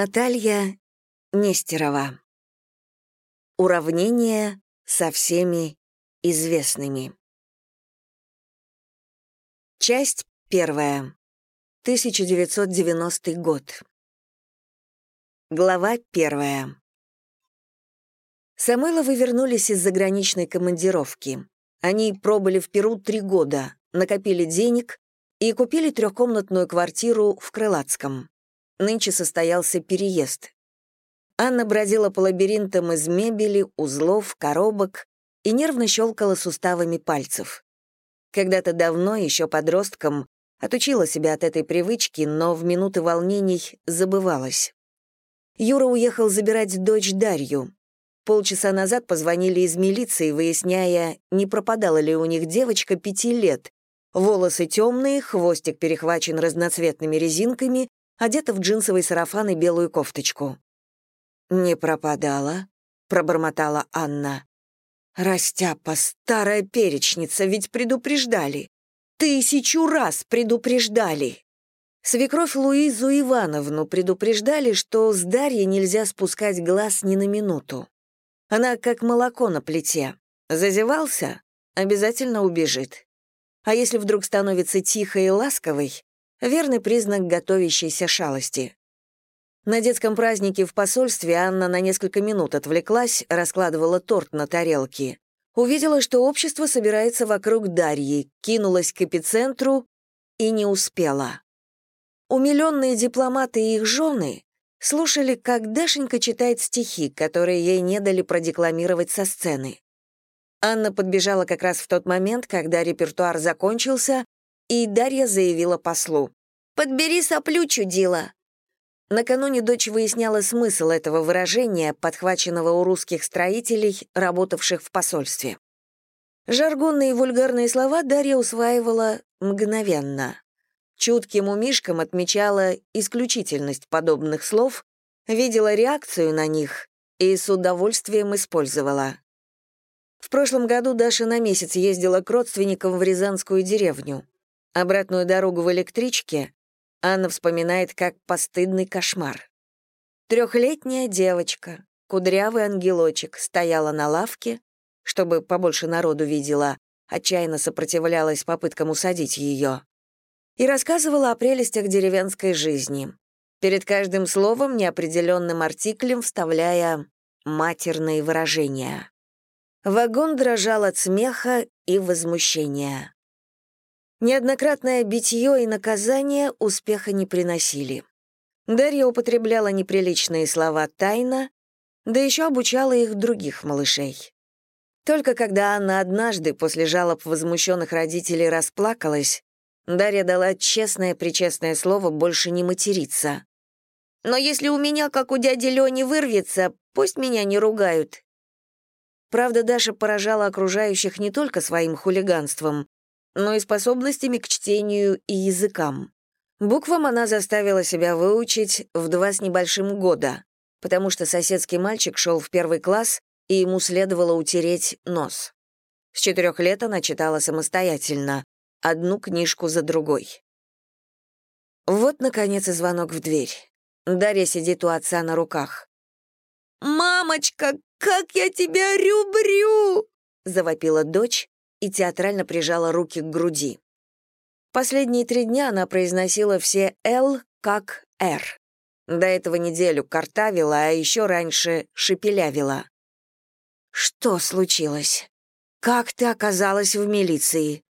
Наталья Нестерова. Уравнение со всеми известными. Часть первая. 1990 год. Глава первая. Самойловы вернулись из заграничной командировки. Они пробыли в Перу три года, накопили денег и купили трехкомнатную квартиру в Крылатском. Нынче состоялся переезд. Анна бродила по лабиринтам из мебели, узлов, коробок и нервно щелкала суставами пальцев. Когда-то давно, еще подростком, отучила себя от этой привычки, но в минуты волнений забывалась. Юра уехал забирать дочь Дарью. Полчаса назад позвонили из милиции, выясняя, не пропадала ли у них девочка пяти лет. Волосы темные, хвостик перехвачен разноцветными резинками, одета в джинсовый сарафан и белую кофточку. «Не пропадала», — пробормотала Анна. «Растяпа, старая перечница, ведь предупреждали. Тысячу раз предупреждали». Свекровь Луизу Ивановну предупреждали, что с Дарьей нельзя спускать глаз ни на минуту. Она как молоко на плите. Зазевался — обязательно убежит. А если вдруг становится тихой и ласковой, верный признак готовящейся шалости. На детском празднике в посольстве Анна на несколько минут отвлеклась, раскладывала торт на тарелке. Увидела, что общество собирается вокруг Дарьи, кинулась к эпицентру и не успела. Умиленные дипломаты и их жены слушали, как Дашенька читает стихи, которые ей не дали продекламировать со сцены. Анна подбежала как раз в тот момент, когда репертуар закончился, и Дарья заявила послу. «Подбери соплю, чудила!» Накануне дочь выясняла смысл этого выражения, подхваченного у русских строителей, работавших в посольстве. Жаргонные и вульгарные слова Дарья усваивала мгновенно. Чутким умишкам отмечала исключительность подобных слов, видела реакцию на них и с удовольствием использовала. В прошлом году Даша на месяц ездила к родственникам в Рязанскую деревню. Обратную дорогу в электричке Анна вспоминает как постыдный кошмар. Трехлетняя девочка, кудрявый ангелочек, стояла на лавке, чтобы побольше народу видела, отчаянно сопротивлялась попыткам усадить ее, и рассказывала о прелестях деревенской жизни, перед каждым словом неопределенным артиклем вставляя матерные выражения. Вагон дрожал от смеха и возмущения. Неоднократное битье и наказание успеха не приносили. Дарья употребляла неприличные слова тайно, да еще обучала их других малышей. Только когда Анна однажды после жалоб возмущенных родителей расплакалась, Дарья дала честное-причестное слово больше не материться. «Но если у меня, как у дяди Лёни, вырвется, пусть меня не ругают». Правда, Даша поражала окружающих не только своим хулиганством, но и способностями к чтению и языкам. Буквам она заставила себя выучить в два с небольшим года, потому что соседский мальчик шел в первый класс, и ему следовало утереть нос. С четырех лет она читала самостоятельно, одну книжку за другой. Вот, наконец, и звонок в дверь. Дарья сидит у отца на руках. «Мамочка, как я тебя рюбрю!» — завопила дочь, и театрально прижала руки к груди. Последние три дня она произносила все «Л» как «Р». До этого неделю картавила, а еще раньше шепелявила. «Что случилось? Как ты оказалась в милиции?»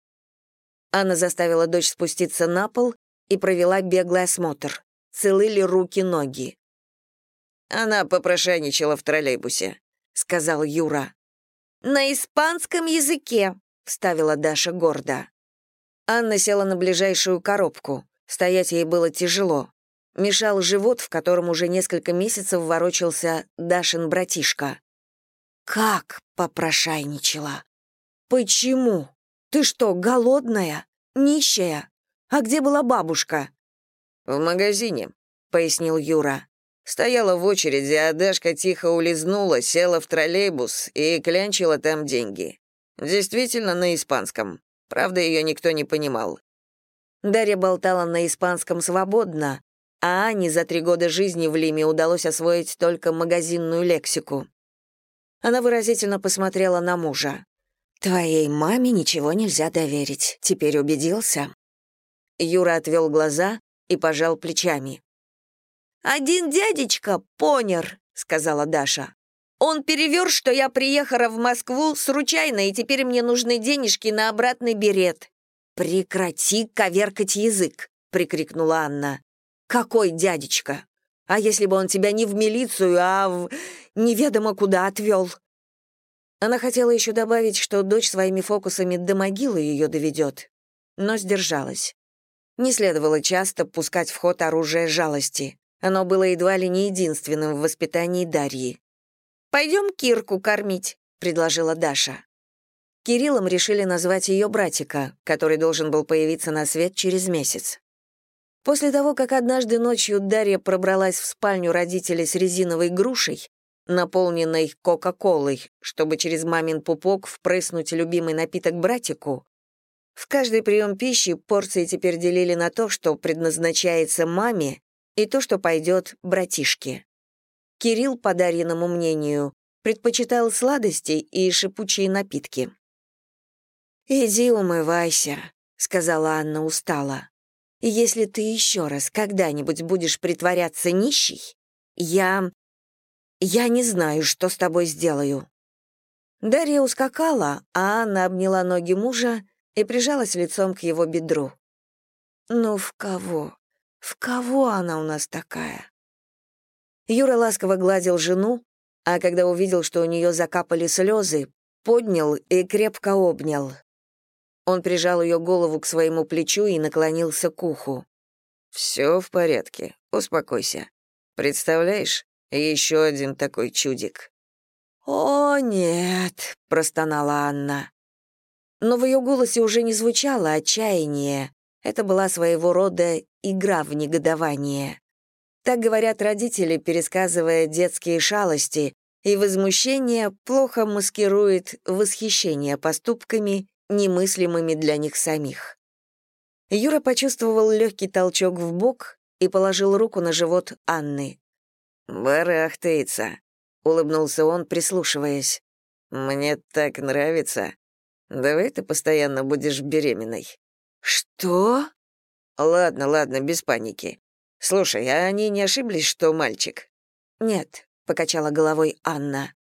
Анна заставила дочь спуститься на пол и провела беглый осмотр. Целы ли руки-ноги? «Она попрошайничала в троллейбусе», — сказал Юра. «На испанском языке», вставила Даша гордо. Анна села на ближайшую коробку. Стоять ей было тяжело. Мешал живот, в котором уже несколько месяцев ворочался Дашин братишка. «Как?» — попрошайничала. «Почему? Ты что, голодная? Нищая? А где была бабушка?» «В магазине», — пояснил Юра. Стояла в очереди, а Дашка тихо улизнула, села в троллейбус и клянчила там деньги. Действительно, на испанском. Правда, ее никто не понимал. Дарья болтала на испанском свободно, а Ане за три года жизни в Лиме удалось освоить только магазинную лексику. Она выразительно посмотрела на мужа. «Твоей маме ничего нельзя доверить. Теперь убедился?» Юра отвел глаза и пожал плечами. «Один дядечка, понер», — сказала Даша. «Он перевер, что я приехала в Москву случайно, и теперь мне нужны денежки на обратный берет». «Прекрати коверкать язык», — прикрикнула Анна. «Какой дядечка? А если бы он тебя не в милицию, а в... неведомо куда отвел?» Она хотела еще добавить, что дочь своими фокусами до могилы ее доведет, но сдержалась. Не следовало часто пускать в ход оружие жалости. Оно было едва ли не единственным в воспитании Дарьи. «Пойдем Кирку кормить», — предложила Даша. Кириллом решили назвать ее братика, который должен был появиться на свет через месяц. После того, как однажды ночью Дарья пробралась в спальню родителей с резиновой грушей, наполненной Кока-Колой, чтобы через мамин пупок впрыснуть любимый напиток братику, в каждый прием пищи порции теперь делили на то, что предназначается маме, и то, что пойдет братишке. Кирилл, по Дарьиному мнению, предпочитал сладости и шипучие напитки. «Иди умывайся», — сказала Анна устало. «Если ты еще раз когда-нибудь будешь притворяться нищей, я... я не знаю, что с тобой сделаю». Дарья ускакала, а Анна обняла ноги мужа и прижалась лицом к его бедру. «Ну, в кого? В кого она у нас такая?» Юра ласково гладил жену, а когда увидел, что у нее закапали слезы, поднял и крепко обнял. Он прижал ее голову к своему плечу и наклонился к уху. «Все в порядке, успокойся. Представляешь, еще один такой чудик». «О, нет», — простонала Анна. Но в ее голосе уже не звучало отчаяние. Это была своего рода игра в негодование. Так говорят родители, пересказывая детские шалости, и возмущение плохо маскирует восхищение поступками немыслимыми для них самих. Юра почувствовал легкий толчок в бок и положил руку на живот Анны. «Барахтается», — улыбнулся он, прислушиваясь. «Мне так нравится. Давай ты постоянно будешь беременной». «Что?» «Ладно, ладно, без паники. Слушай, а они не ошиблись, что мальчик?» «Нет», — покачала головой Анна.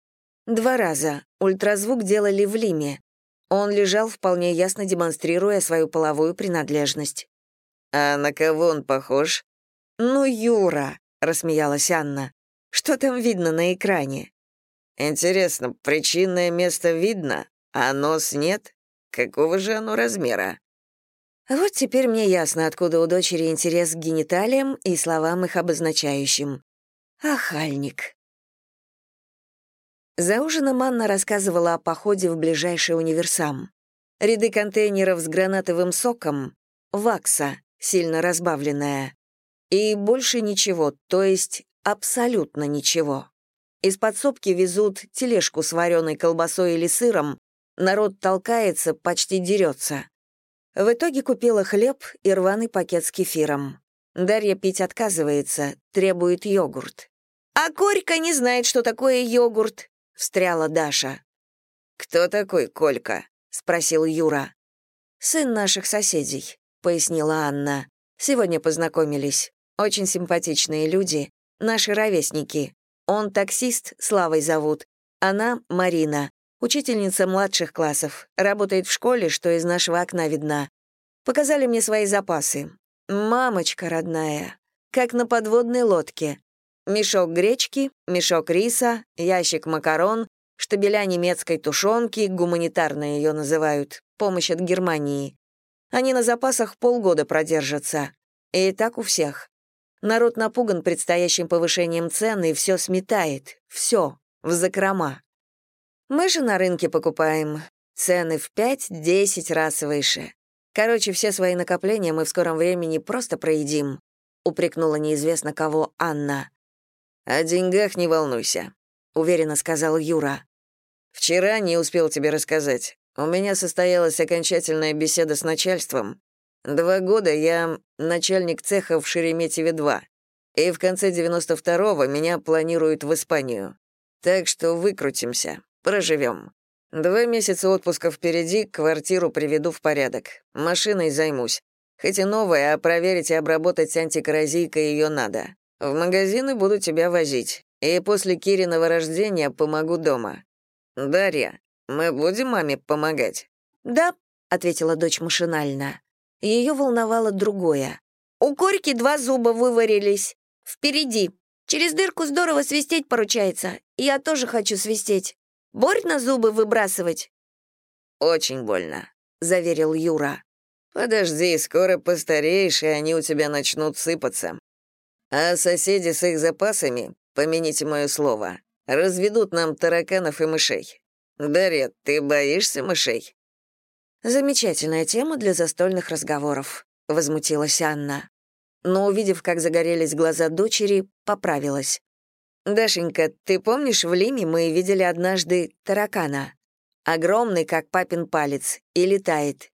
«Два раза. Ультразвук делали в Лиме. Он лежал, вполне ясно демонстрируя свою половую принадлежность. «А на кого он похож?» «Ну, Юра», — рассмеялась Анна. «Что там видно на экране?» «Интересно, причинное место видно, а нос нет? Какого же оно размера?» Вот теперь мне ясно, откуда у дочери интерес к гениталиям и словам их обозначающим. Ахальник. За ужином Анна рассказывала о походе в ближайший универсам. Ряды контейнеров с гранатовым соком, вакса, сильно разбавленная, и больше ничего, то есть абсолютно ничего. Из подсобки везут тележку с вареной колбасой или сыром, народ толкается, почти дерется. В итоге купила хлеб и рваный пакет с кефиром. Дарья пить отказывается, требует йогурт. А Корька не знает, что такое йогурт, — встряла Даша. «Кто такой Колька?» — спросил Юра. «Сын наших соседей», — пояснила Анна. «Сегодня познакомились. Очень симпатичные люди, наши ровесники. Он таксист, Славой зовут. Она — Марина, учительница младших классов, работает в школе, что из нашего окна видна. Показали мне свои запасы. Мамочка родная, как на подводной лодке. Мешок гречки, мешок риса, ящик макарон, штабеля немецкой тушенки, гуманитарно ее называют, помощь от Германии. Они на запасах полгода продержатся. И так у всех. Народ напуган предстоящим повышением цен и все сметает. Все. В закрома. Мы же на рынке покупаем. Цены в 5-10 раз выше. Короче, все свои накопления мы в скором времени просто проедим», — упрекнула неизвестно кого Анна. «О деньгах не волнуйся», — уверенно сказал Юра. «Вчера не успел тебе рассказать. У меня состоялась окончательная беседа с начальством. Два года я начальник цеха в Шереметьеве-2. И в конце 92-го меня планируют в Испанию. Так что выкрутимся, проживем. Два месяца отпуска впереди, квартиру приведу в порядок. Машиной займусь. Хоть и новая, а проверить и обработать антикоррозийкой ее надо. В магазины буду тебя возить. И после Кириного рождения помогу дома. Дарья, мы будем маме помогать?» «Да», — ответила дочь машинально. Ее волновало другое. «У Корьки два зуба выварились. Впереди. Через дырку здорово свистеть поручается. Я тоже хочу свистеть. Борь на зубы выбрасывать?» «Очень больно», — заверил Юра. «Подожди, скоро постареешь, и они у тебя начнут сыпаться. А соседи с их запасами, помяните мое слово, разведут нам тараканов и мышей. Дарья, ты боишься мышей?» «Замечательная тема для застольных разговоров», — возмутилась Анна. Но, увидев, как загорелись глаза дочери, поправилась. «Дашенька, ты помнишь, в Лиме мы видели однажды таракана? Огромный, как папин палец, и летает.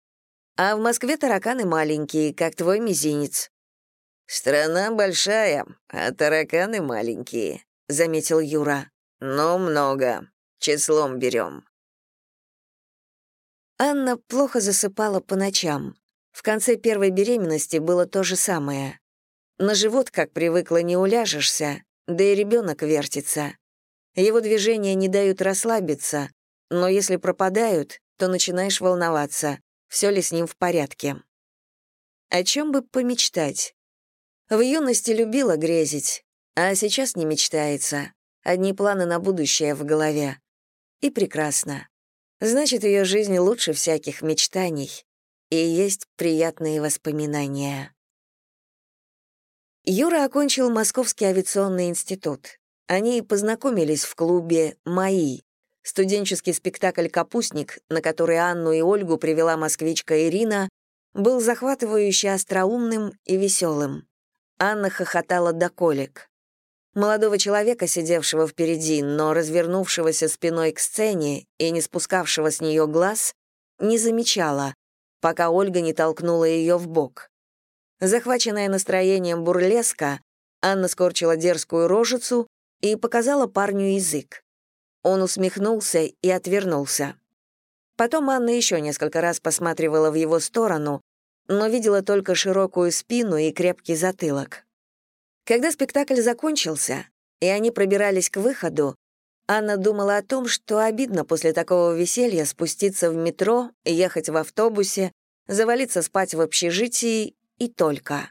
А в Москве тараканы маленькие, как твой мизинец. «Страна большая, а тараканы маленькие», — заметил Юра. «Но много. Числом берем». Анна плохо засыпала по ночам. В конце первой беременности было то же самое. На живот, как привыкла, не уляжешься, да и ребенок вертится. Его движения не дают расслабиться, но если пропадают, то начинаешь волноваться, все ли с ним в порядке. О чем бы помечтать? В юности любила грезить, а сейчас не мечтается. Одни планы на будущее в голове. И прекрасно. Значит, ее жизнь лучше всяких мечтаний. И есть приятные воспоминания. Юра окончил Московский авиационный институт. Они познакомились в клубе «Мои», студенческий спектакль «Капустник», на который Анну и Ольгу привела москвичка Ирина, был захватывающе остроумным и веселым. Анна хохотала до колик. Молодого человека, сидевшего впереди, но развернувшегося спиной к сцене и не спускавшего с нее глаз, не замечала, пока Ольга не толкнула ее в бок. Захваченная настроением бурлеска, Анна скорчила дерзкую рожицу и показала парню язык. Он усмехнулся и отвернулся. Потом Анна еще несколько раз посматривала в его сторону, но видела только широкую спину и крепкий затылок. Когда спектакль закончился, и они пробирались к выходу, Анна думала о том, что обидно после такого веселья спуститься в метро, ехать в автобусе, завалиться спать в общежитии и только.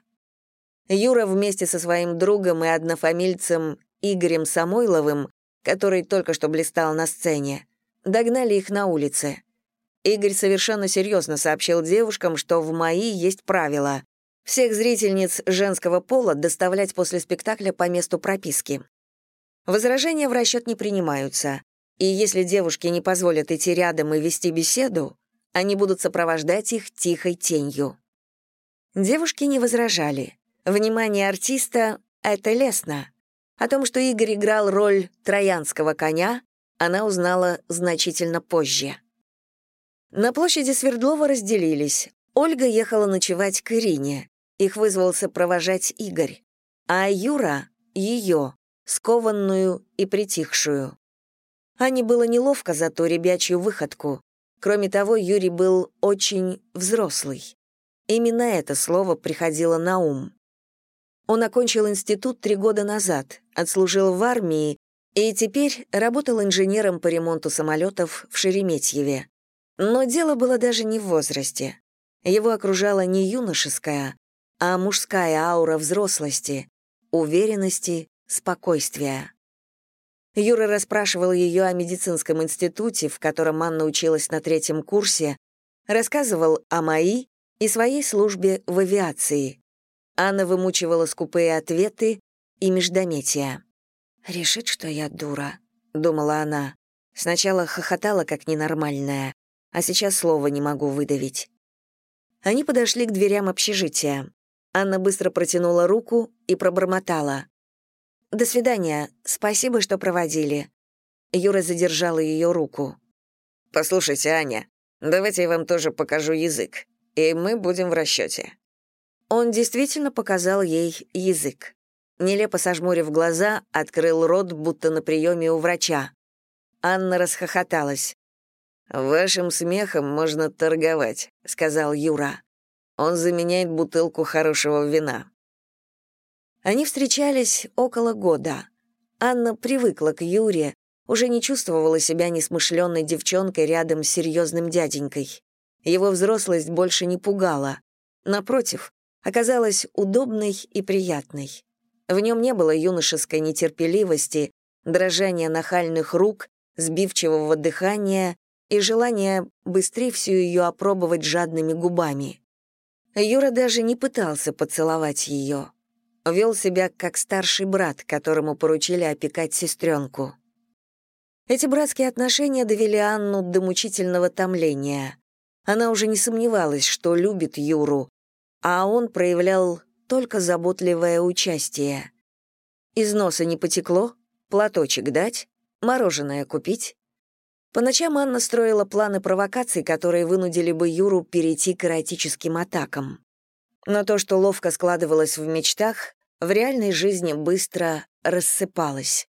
Юра вместе со своим другом и однофамильцем Игорем Самойловым, который только что блистал на сцене, догнали их на улице. Игорь совершенно серьезно сообщил девушкам, что в МАИ есть правило — всех зрительниц женского пола доставлять после спектакля по месту прописки. Возражения в расчет не принимаются, и если девушки не позволят идти рядом и вести беседу, они будут сопровождать их тихой тенью. Девушки не возражали. Внимание артиста — это лестно. О том, что Игорь играл роль троянского коня, она узнала значительно позже. На площади Свердлова разделились. Ольга ехала ночевать к Ирине. Их вызвался провожать Игорь. А Юра — ее, скованную и притихшую. Ане было неловко за ту ребячью выходку. Кроме того, Юрий был очень взрослый. Именно это слово приходило на ум. Он окончил институт три года назад, отслужил в армии и теперь работал инженером по ремонту самолетов в Шереметьеве. Но дело было даже не в возрасте. Его окружала не юношеская, а мужская аура взрослости, уверенности, спокойствия. Юра расспрашивал ее о медицинском институте, в котором Анна училась на третьем курсе, рассказывал о МАИ и своей службе в авиации. Анна вымучивала скупые ответы и междометия. «Решит, что я дура», — думала она. Сначала хохотала, как ненормальная, а сейчас слова не могу выдавить. Они подошли к дверям общежития. Анна быстро протянула руку и пробормотала. «До свидания. Спасибо, что проводили». Юра задержала ее руку. «Послушайте, Аня, давайте я вам тоже покажу язык, и мы будем в расчете». Он действительно показал ей язык. Нелепо сожмурив глаза, открыл рот, будто на приеме у врача. Анна расхохоталась. «Вашим смехом можно торговать», — сказал Юра. «Он заменяет бутылку хорошего вина». Они встречались около года. Анна привыкла к Юре, уже не чувствовала себя несмышленной девчонкой рядом с серьезным дяденькой. Его взрослость больше не пугала. Напротив, оказалась удобной и приятной. В нем не было юношеской нетерпеливости, дрожания нахальных рук, сбивчивого дыхания и желания быстрее всю ее опробовать жадными губами. Юра даже не пытался поцеловать ее. Вел себя как старший брат, которому поручили опекать сестренку. Эти братские отношения довели Анну до мучительного томления. Она уже не сомневалась, что любит Юру, а он проявлял только заботливое участие. Из носа не потекло, платочек дать, мороженое купить. По ночам Анна строила планы провокаций, которые вынудили бы Юру перейти к эротическим атакам. Но то, что ловко складывалось в мечтах, в реальной жизни быстро рассыпалось.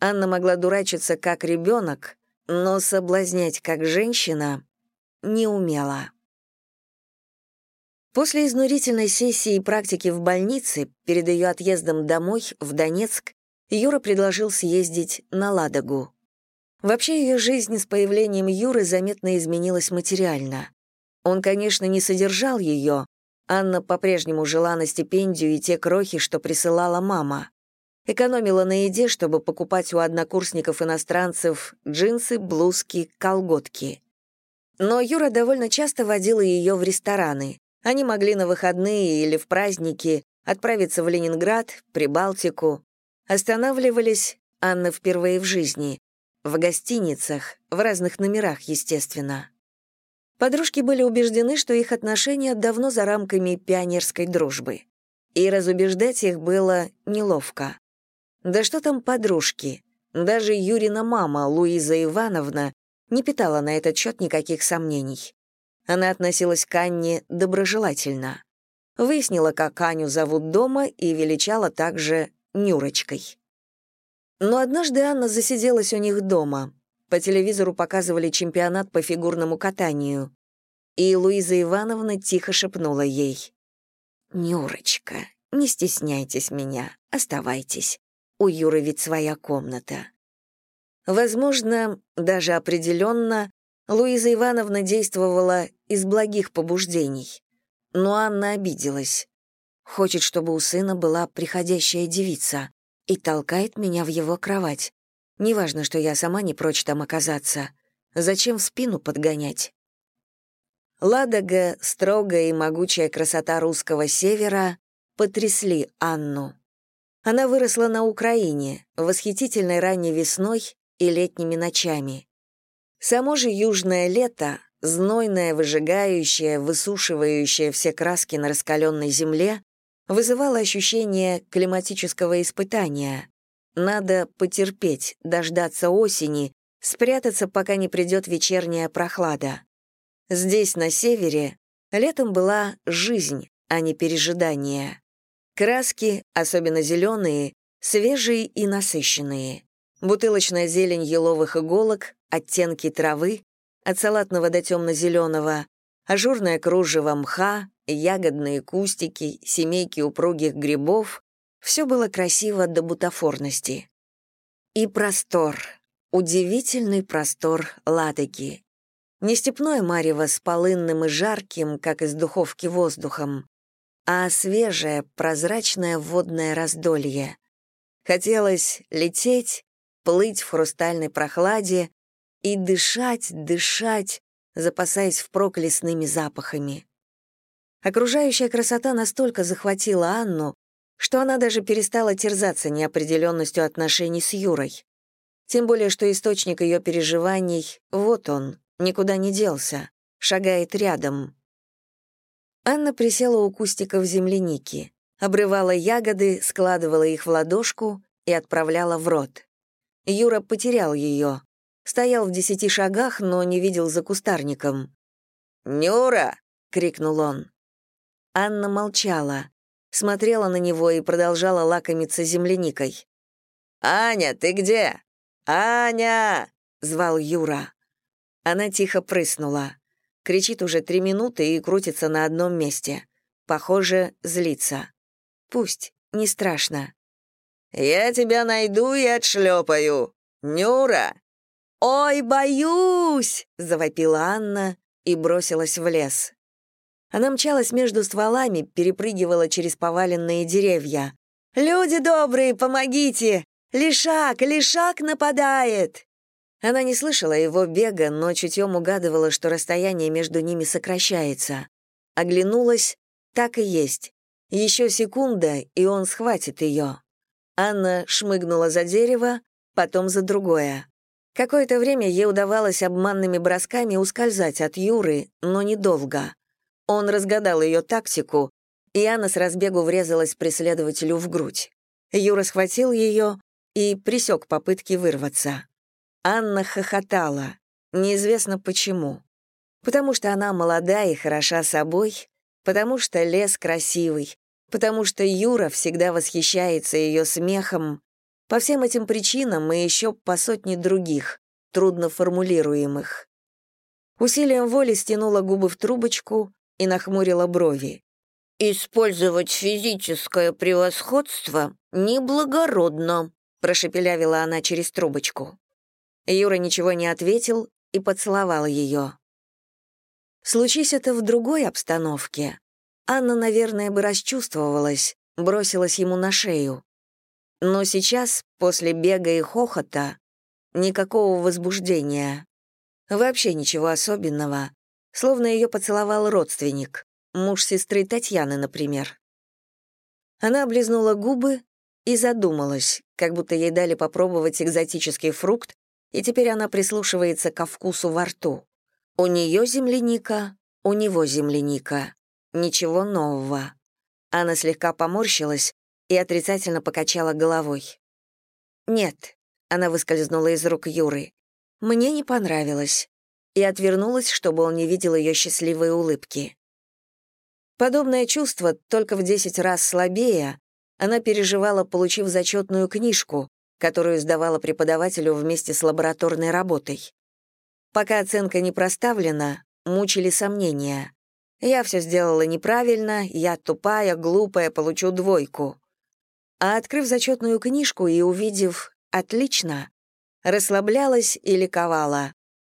Анна могла дурачиться как ребенок, но соблазнять как женщина не умела. После изнурительной сессии и практики в больнице, перед ее отъездом домой, в Донецк, Юра предложил съездить на Ладогу. Вообще ее жизнь с появлением Юры заметно изменилась материально. Он, конечно, не содержал ее. Анна по-прежнему жила на стипендию и те крохи, что присылала мама. Экономила на еде, чтобы покупать у однокурсников-иностранцев джинсы, блузки, колготки. Но Юра довольно часто водила ее в рестораны. Они могли на выходные или в праздники отправиться в Ленинград, Прибалтику. Останавливались, Анна впервые в жизни, в гостиницах, в разных номерах, естественно. Подружки были убеждены, что их отношения давно за рамками пионерской дружбы. И разубеждать их было неловко. Да что там подружки? Даже Юрина мама, Луиза Ивановна, не питала на этот счет никаких сомнений. Она относилась к Анне доброжелательно. Выяснила, как Аню зовут дома, и величала также Нюрочкой. Но однажды Анна засиделась у них дома. По телевизору показывали чемпионат по фигурному катанию. И Луиза Ивановна тихо шепнула ей. «Нюрочка, не стесняйтесь меня, оставайтесь. У Юры ведь своя комната». Возможно, даже определенно, Луиза Ивановна действовала из благих побуждений. Но Анна обиделась. Хочет, чтобы у сына была приходящая девица и толкает меня в его кровать. Неважно, что я сама не прочь там оказаться. Зачем в спину подгонять? Ладога, строгая и могучая красота русского севера потрясли Анну. Она выросла на Украине, восхитительной ранней весной и летними ночами. Само же южное лето, знойное, выжигающее, высушивающее все краски на раскаленной земле, вызывало ощущение климатического испытания. Надо потерпеть, дождаться осени, спрятаться, пока не придет вечерняя прохлада. Здесь, на севере, летом была жизнь, а не пережидание. Краски, особенно зеленые, свежие и насыщенные. Бутылочная зелень еловых иголок, оттенки травы, от салатного до темно-зеленого, ажурное кружево мха, ягодные кустики, семейки упругих грибов — все было красиво до бутафорности. И простор, удивительный простор Ладоги. Не степное марево с полынным и жарким, как из духовки воздухом, а свежее, прозрачное водное раздолье. Хотелось лететь, плыть в хрустальной прохладе и дышать, дышать, запасаясь впрок лесными запахами. Окружающая красота настолько захватила Анну, что она даже перестала терзаться неопределенностью отношений с Юрой. Тем более, что источник ее переживаний — вот он, никуда не делся, шагает рядом. Анна присела у кустиков земляники, обрывала ягоды, складывала их в ладошку и отправляла в рот. Юра потерял ее. Стоял в десяти шагах, но не видел за кустарником. «Нюра!» — крикнул он. Анна молчала. смотрела на него и продолжала лакомиться земляникой. «Аня, ты где? Аня!» — звал Юра. Она тихо прыснула. Кричит уже три минуты и крутится на одном месте. Похоже, злится. Пусть, не страшно. «Я тебя найду и отшлепаю! Нюра!» «Ой, боюсь!» — завопила Анна и бросилась в лес. Она мчалась между стволами, перепрыгивала через поваленные деревья. «Люди добрые, помогите! Лишак, лишак нападает!» Она не слышала его бега, но чутьем угадывала, что расстояние между ними сокращается. Оглянулась, так и есть. Еще секунда, и он схватит ее. Анна шмыгнула за дерево, потом за другое. Какое-то время ей удавалось обманными бросками ускользать от Юры, но недолго. Он разгадал ее тактику, и Анна с разбегу врезалась преследователю в грудь. Юра схватил ее и присек попытки вырваться. Анна хохотала. Неизвестно почему. Потому что она молода и хороша собой, потому что лес красивый, потому что Юра всегда восхищается ее смехом. По всем этим причинам и еще по сотне других, трудно формулируемых. Усилием воли стянула губы в трубочку и нахмурила брови. «Использовать физическое превосходство неблагородно», прошепелявила она через трубочку. Юра ничего не ответил и поцеловал ее. Случись это в другой обстановке, Анна, наверное, бы расчувствовалась, бросилась ему на шею. Но сейчас, после бега и хохота, никакого возбуждения. Вообще ничего особенного. Словно ее поцеловал родственник, муж сестры Татьяны, например. Она облизнула губы и задумалась, как будто ей дали попробовать экзотический фрукт, и теперь она прислушивается ко вкусу во рту. У нее земляника, у него земляника. Ничего нового. Она слегка поморщилась и отрицательно покачала головой. «Нет», — она выскользнула из рук Юры, — «мне не понравилось», и отвернулась, чтобы он не видел ее счастливой улыбки. Подобное чувство, только в десять раз слабее, она переживала, получив зачетную книжку, которую сдавала преподавателю вместе с лабораторной работой. Пока оценка не проставлена, мучили сомнения. Я все сделала неправильно, я тупая, глупая, получу двойку. А открыв зачетную книжку и увидев «отлично», расслаблялась и ликовала.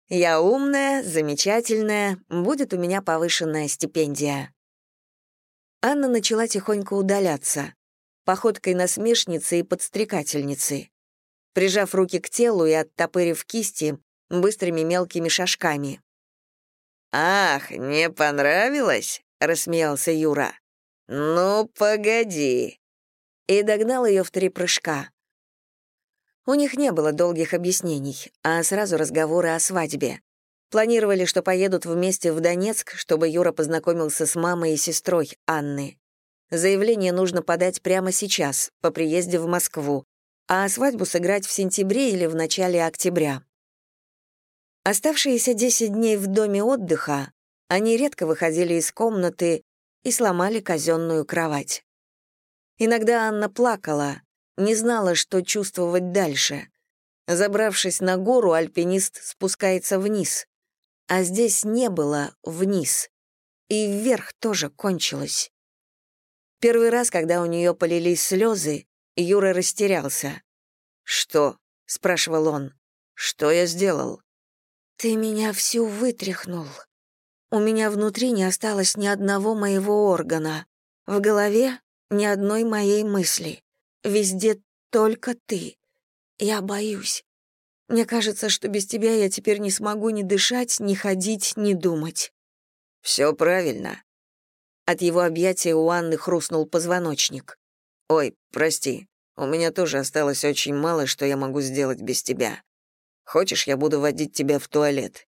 Я умная, замечательная, будет у меня повышенная стипендия. Анна начала тихонько удаляться, походкой насмешницы и подстрекательницы. Прижав руки к телу и оттопырив кисти, быстрыми мелкими шажками. «Ах, не понравилось?» — рассмеялся Юра. «Ну, погоди». И догнал ее в три прыжка. У них не было долгих объяснений, а сразу разговоры о свадьбе. Планировали, что поедут вместе в Донецк, чтобы Юра познакомился с мамой и сестрой Анны. Заявление нужно подать прямо сейчас, по приезде в Москву, а свадьбу сыграть в сентябре или в начале октября. Оставшиеся 10 дней в доме отдыха они редко выходили из комнаты и сломали казенную кровать. Иногда Анна плакала, не знала, что чувствовать дальше. Забравшись на гору, альпинист спускается вниз. А здесь не было вниз. И вверх тоже кончилось. Первый раз, когда у нее полились слезы, Юра растерялся. «Что?» — спрашивал он. «Что я сделал?» «Ты меня всю вытряхнул. У меня внутри не осталось ни одного моего органа. В голове ни одной моей мысли. Везде только ты. Я боюсь. Мне кажется, что без тебя я теперь не смогу ни дышать, ни ходить, ни думать». «Все правильно». От его объятия у Анны хрустнул позвоночник. «Ой, прости, у меня тоже осталось очень мало, что я могу сделать без тебя. Хочешь, я буду водить тебя в туалет?»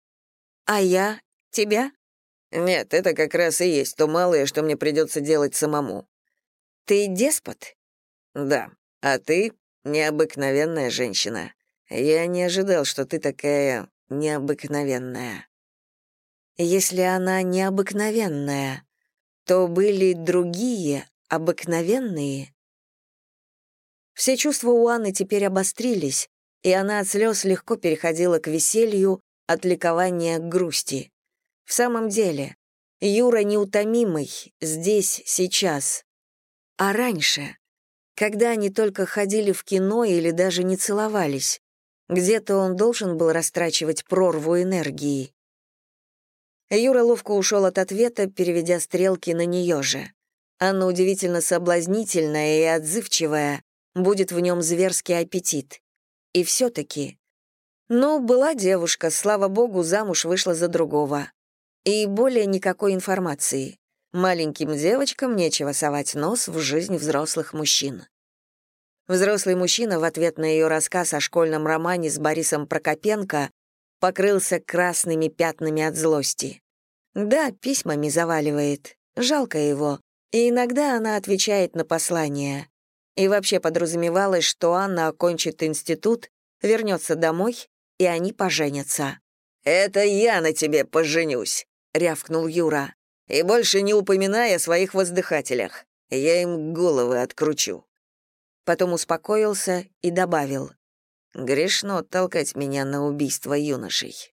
«А я? Тебя?» «Нет, это как раз и есть то малое, что мне придется делать самому». «Ты деспот?» «Да. А ты необыкновенная женщина. Я не ожидал, что ты такая необыкновенная». «Если она необыкновенная, то были другие обыкновенные. Все чувства у Анны теперь обострились, и она от слез легко переходила к веселью, от ликования к грусти. В самом деле, Юра неутомимый, здесь, сейчас. А раньше, когда они только ходили в кино или даже не целовались, где-то он должен был растрачивать прорву энергии. Юра ловко ушел от ответа, переведя стрелки на нее же. Анна удивительно соблазнительная и отзывчивая, будет в нем зверский аппетит. И все-таки... Ну, была девушка, слава богу, замуж вышла за другого. И более никакой информации. Маленьким девочкам нечего совать нос в жизнь взрослых мужчин. Взрослый мужчина в ответ на ее рассказ о школьном романе с Борисом Прокопенко покрылся красными пятнами от злости. Да, письмами заваливает. Жалко его. И иногда она отвечает на послания. И вообще подразумевалось, что Анна окончит институт, вернется домой, и они поженятся. «Это я на тебе поженюсь», — рявкнул Юра. «И больше не упоминай о своих воздыхателях. Я им головы откручу». Потом успокоился и добавил. «Грешно толкать меня на убийство юношей».